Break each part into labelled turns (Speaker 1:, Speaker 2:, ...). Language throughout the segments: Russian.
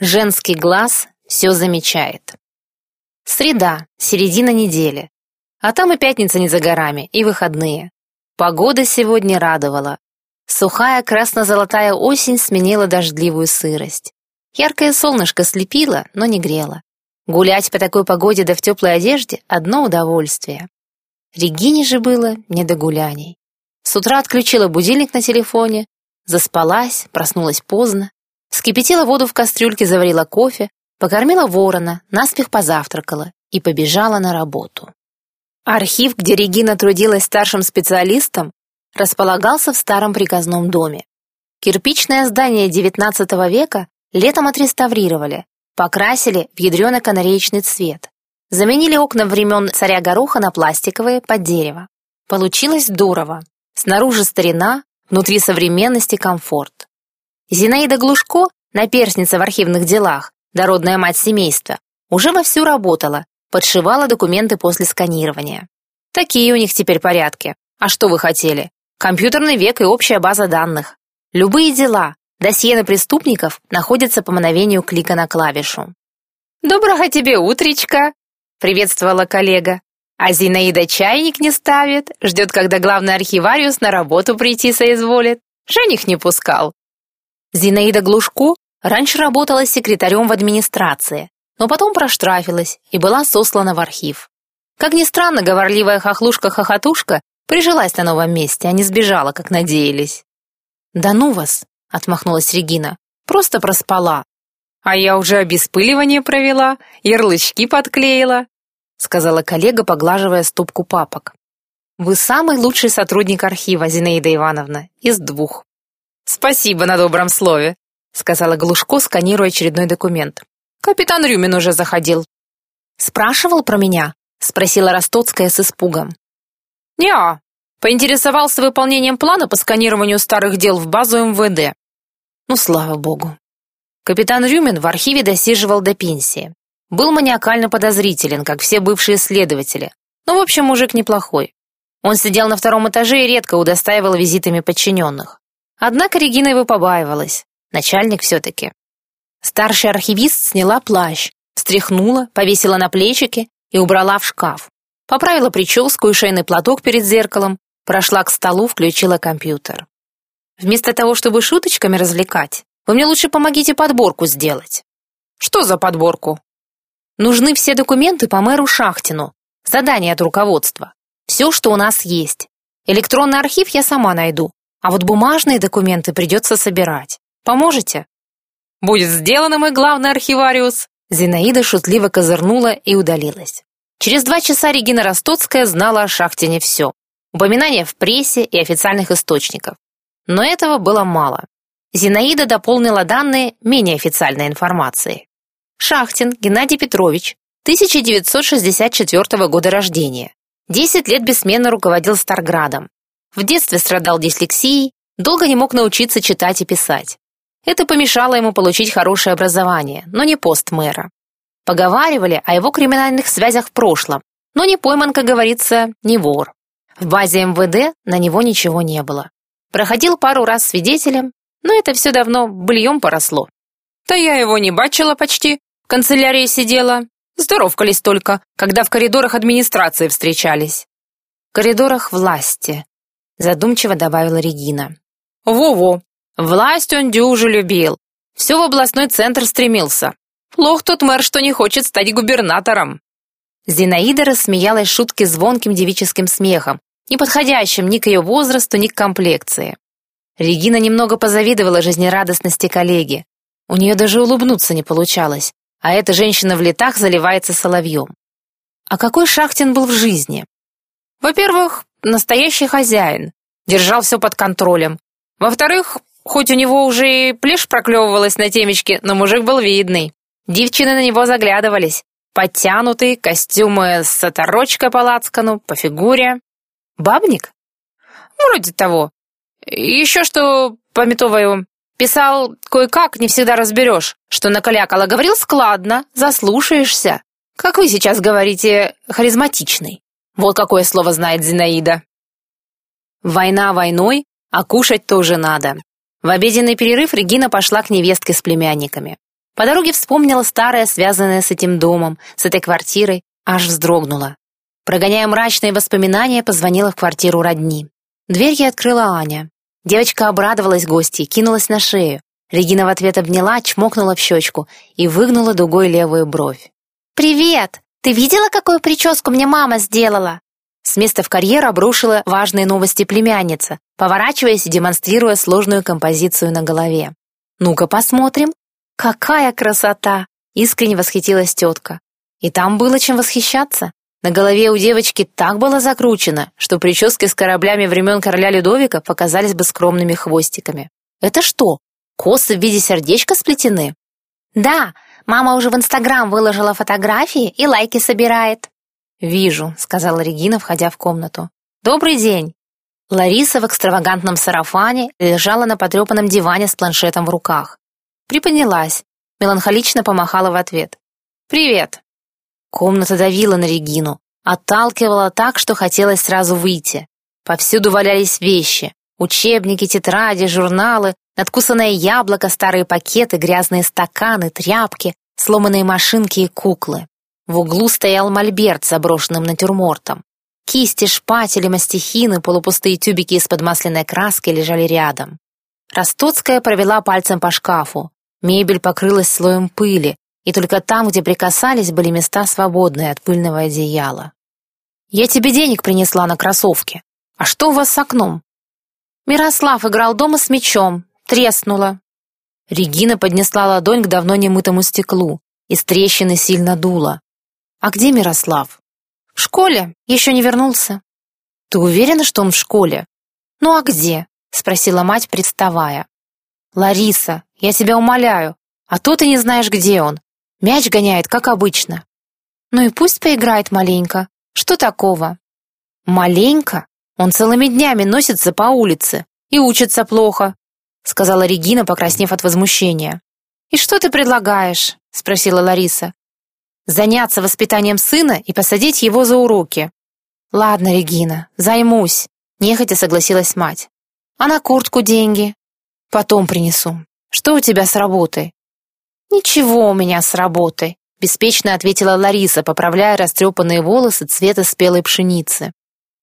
Speaker 1: Женский глаз все замечает. Среда, середина недели. А там и пятница не за горами, и выходные. Погода сегодня радовала. Сухая красно-золотая осень сменила дождливую сырость. Яркое солнышко слепило, но не грело. Гулять по такой погоде да в теплой одежде — одно удовольствие. Регине же было не до гуляний. С утра отключила будильник на телефоне, заспалась, проснулась поздно, вскипятила воду в кастрюльке, заварила кофе, покормила ворона, наспех позавтракала и побежала на работу. Архив, где Регина трудилась старшим специалистом, располагался в старом приказном доме. Кирпичное здание XIX века летом отреставрировали, покрасили в ядрено-канареечный цвет. Заменили окна времен царя Гороха на пластиковые под дерево. Получилось здорово. Снаружи старина, внутри современности комфорт. Зинаида Глушко, наперсница в архивных делах, дородная мать семейства, уже вовсю работала, подшивала документы после сканирования. Такие у них теперь порядки. А что вы хотели? Компьютерный век и общая база данных. Любые дела, досье на преступников находятся по мановению клика на клавишу. «Доброго тебе утречка!» — приветствовала коллега. А Зинаида чайник не ставит, ждет, когда главный архивариус на работу прийти соизволит. Жених не пускал. Зинаида Глушко раньше работала секретарем в администрации, но потом проштрафилась и была сослана в архив. Как ни странно, говорливая хохлушка-хохотушка прижилась на новом месте, а не сбежала, как надеялись. «Да ну вас!» — отмахнулась Регина. «Просто проспала». «А я уже обеспыливание провела, ярлычки подклеила сказала коллега, поглаживая стопку папок. Вы самый лучший сотрудник архива, Зинаида Ивановна, из двух. Спасибо на добром слове, сказала Глушко, сканируя очередной документ. Капитан Рюмин уже заходил. Спрашивал про меня? спросила Ростоцкая с испугом. Неа, поинтересовался выполнением плана по сканированию старых дел в базу МВД. Ну, слава богу. Капитан Рюмин в архиве досиживал до пенсии. Был маниакально подозрителен, как все бывшие следователи. Но, в общем, мужик неплохой. Он сидел на втором этаже и редко удостаивал визитами подчиненных. Однако Регина его побаивалась. Начальник все-таки. Старший архивист сняла плащ, встряхнула, повесила на плечики и убрала в шкаф. Поправила прическу и шейный платок перед зеркалом, прошла к столу, включила компьютер. Вместо того, чтобы шуточками развлекать, вы мне лучше помогите подборку сделать. Что за подборку? Нужны все документы по мэру Шахтину. Задание от руководства. Все, что у нас есть. Электронный архив я сама найду. А вот бумажные документы придется собирать. Поможете? Будет сделано, мой главный архивариус. Зинаида шутливо козырнула и удалилась. Через два часа Регина Ростоцкая знала о Шахтине все. Упоминания в прессе и официальных источниках. Но этого было мало. Зинаида дополнила данные менее официальной информации. Шахтин Геннадий Петрович, 1964 года рождения. 10 лет бессменно руководил Старградом. В детстве страдал дислексией, долго не мог научиться читать и писать. Это помешало ему получить хорошее образование, но не пост мэра. Поговаривали о его криминальных связях в прошлом, но не пойман, как говорится, не вор. В базе МВД на него ничего не было. Проходил пару раз свидетелем, но это все давно быльем поросло. «Да я его не бачила почти», канцелярии сидела. Здоровкались только, когда в коридорах администрации встречались. В коридорах власти, задумчиво добавила Регина. Во-во, власть он дюже любил. Все в областной центр стремился. Плох тот мэр, что не хочет стать губернатором. Зинаида рассмеялась шутки звонким девическим смехом, не подходящим ни к ее возрасту, ни к комплекции. Регина немного позавидовала жизнерадостности коллеги. У нее даже улыбнуться не получалось а эта женщина в летах заливается соловьем. А какой Шахтин был в жизни? Во-первых, настоящий хозяин, держал все под контролем. Во-вторых, хоть у него уже и плешь проклевывалась на темечке, но мужик был видный. Девчины на него заглядывались. Подтянутый, костюмы с оторочкой по лацкану, по фигуре. Бабник? Вроде того. Еще что, пометоваю, Писал кое-как, не всегда разберешь, что накалякало. Говорил складно, заслушаешься. Как вы сейчас говорите, харизматичный. Вот какое слово знает Зинаида. Война войной, а кушать тоже надо. В обеденный перерыв Регина пошла к невестке с племянниками. По дороге вспомнила старое, связанное с этим домом, с этой квартирой, аж вздрогнула. Прогоняя мрачные воспоминания, позвонила в квартиру родни. Дверь ей открыла Аня. Девочка обрадовалась гостье, кинулась на шею. Регина в ответ обняла, чмокнула в щечку и выгнула дугой левую бровь.
Speaker 2: «Привет! Ты видела, какую прическу мне мама сделала?»
Speaker 1: С места в карьер обрушила важные новости племянница, поворачиваясь и демонстрируя сложную композицию на голове. «Ну-ка посмотрим». «Какая красота!» — искренне восхитилась тетка. И там было чем восхищаться. На голове у девочки так было закручено, что прически с кораблями времен короля Людовика показались бы скромными хвостиками. «Это что, косы в виде сердечка сплетены?»
Speaker 2: «Да, мама уже в Инстаграм выложила фотографии и лайки собирает».
Speaker 1: «Вижу», — сказала Регина, входя в комнату. «Добрый день». Лариса в экстравагантном сарафане лежала на потрепанном диване с планшетом в руках. Приподнялась, меланхолично помахала в ответ. «Привет». Комната давила на Регину, отталкивала так, что хотелось сразу выйти. Повсюду валялись вещи. Учебники, тетради, журналы, надкусанное яблоко, старые пакеты, грязные стаканы, тряпки, сломанные машинки и куклы. В углу стоял мольберт с заброшенным натюрмортом. Кисти, шпатели, мастихины, полупустые тюбики из-под масляной краски лежали рядом. Ростоцкая провела пальцем по шкафу. Мебель покрылась слоем пыли, и только там, где прикасались, были места свободные от пыльного одеяла. «Я тебе денег принесла на кроссовки. А что у вас с окном?»
Speaker 2: Мирослав играл дома с мячом. Треснула.
Speaker 1: Регина поднесла ладонь к давно немытому стеклу. Из трещины сильно дуло. «А где Мирослав?»
Speaker 2: «В школе. Еще не вернулся».
Speaker 1: «Ты уверена, что он в школе?»
Speaker 2: «Ну а где?» — спросила мать, представая.
Speaker 1: «Лариса, я тебя умоляю, а то ты не знаешь, где он. Мяч гоняет, как обычно».
Speaker 2: «Ну и пусть поиграет маленько. Что такого?»
Speaker 1: «Маленько? Он целыми днями носится по улице и учится плохо», сказала Регина, покраснев от возмущения.
Speaker 2: «И что ты предлагаешь?» спросила Лариса
Speaker 1: заняться воспитанием сына и посадить его за уроки.
Speaker 2: Ладно, Регина, займусь, нехотя согласилась мать. А на куртку деньги?
Speaker 1: Потом принесу. Что у тебя с работой?
Speaker 2: Ничего у меня с работой, беспечно ответила Лариса, поправляя растрепанные волосы цвета спелой пшеницы.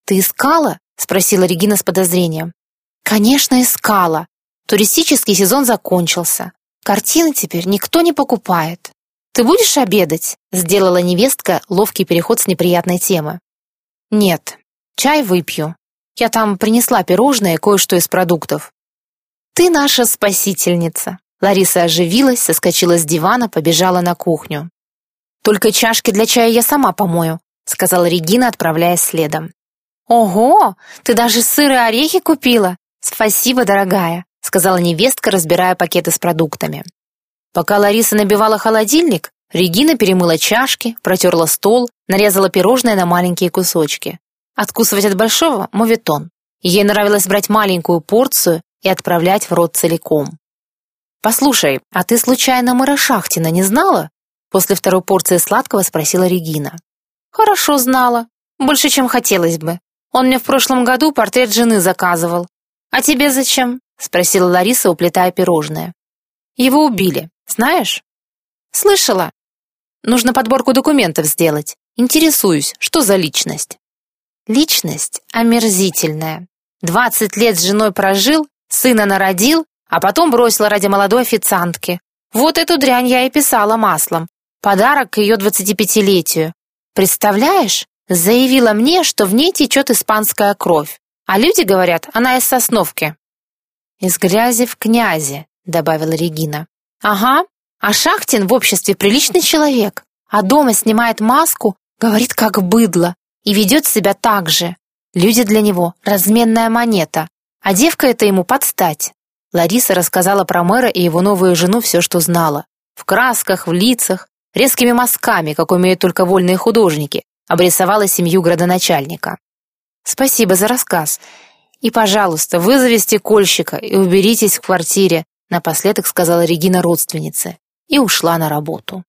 Speaker 1: Ты искала? Спросила Регина с подозрением.
Speaker 2: Конечно, искала. Туристический сезон закончился. Картины теперь никто не покупает. «Ты будешь обедать?» — сделала невестка ловкий переход с неприятной темы.
Speaker 1: «Нет, чай выпью. Я там принесла пирожное и кое-что из продуктов».
Speaker 2: «Ты наша спасительница!» Лариса оживилась, соскочила с дивана, побежала на кухню.
Speaker 1: «Только чашки для чая я сама помою», — сказала Регина, отправляясь следом.
Speaker 2: «Ого, ты даже сыр и орехи купила? Спасибо, дорогая», — сказала невестка, разбирая пакеты с продуктами.
Speaker 1: Пока Лариса набивала холодильник, Регина перемыла чашки, протерла стол, нарезала пирожное на маленькие кусочки. Откусывать от большого – моветон. Ей нравилось брать маленькую порцию и отправлять в рот целиком. «Послушай, а ты случайно мэра Шахтина не знала?» После второй порции сладкого спросила Регина.
Speaker 2: «Хорошо знала. Больше, чем хотелось бы. Он мне в прошлом году портрет жены заказывал. А тебе зачем?» – спросила Лариса, уплетая пирожное.
Speaker 1: «Его убили. Знаешь?
Speaker 2: Слышала.
Speaker 1: Нужно подборку документов сделать. Интересуюсь, что за личность?
Speaker 2: Личность омерзительная. Двадцать лет с женой прожил, сына народил, а потом бросил ради молодой официантки. Вот эту дрянь я и писала маслом. Подарок к ее двадцатипятилетию. Представляешь? Заявила мне, что в ней течет испанская кровь. А люди говорят, она из Сосновки.
Speaker 1: «Из грязи в князи», — добавила Регина.
Speaker 2: Ага, а Шахтин в обществе приличный человек, а дома снимает маску, говорит как быдло и ведет себя так же. Люди для него разменная монета, а девка это ему подстать. Лариса рассказала про мэра и его новую жену все, что знала. В красках, в лицах, резкими мазками, как умеют только вольные художники, обрисовала семью градоначальника. «Спасибо за рассказ. И, пожалуйста, вызови стекольщика и уберитесь в квартире. Напоследок сказала Регина родственнице и ушла на работу.